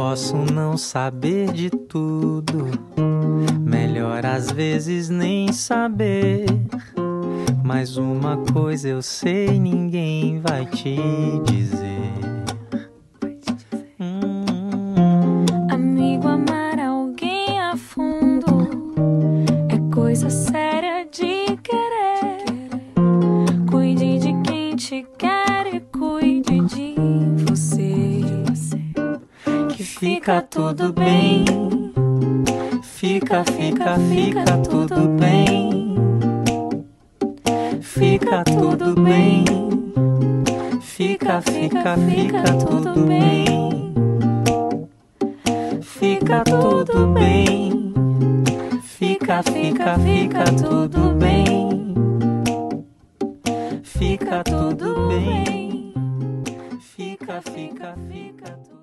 posso não saber de tudo. Melhor às vezes nem saber. Mas uma coisa eu sei, ninguém vai te dizer. Hum. Amigo, amar alguém a fundo é coisa séria de querer. Cuide de quem te quer e cuide de que fica tudo bem. Fica, fica, fica tudo bem. Fica tudo bem. Fica, fica, fica tudo bem. Fica tudo bem. Fica, fica, fica tudo bem. Fica tudo bem. Fica, fica, fica tudo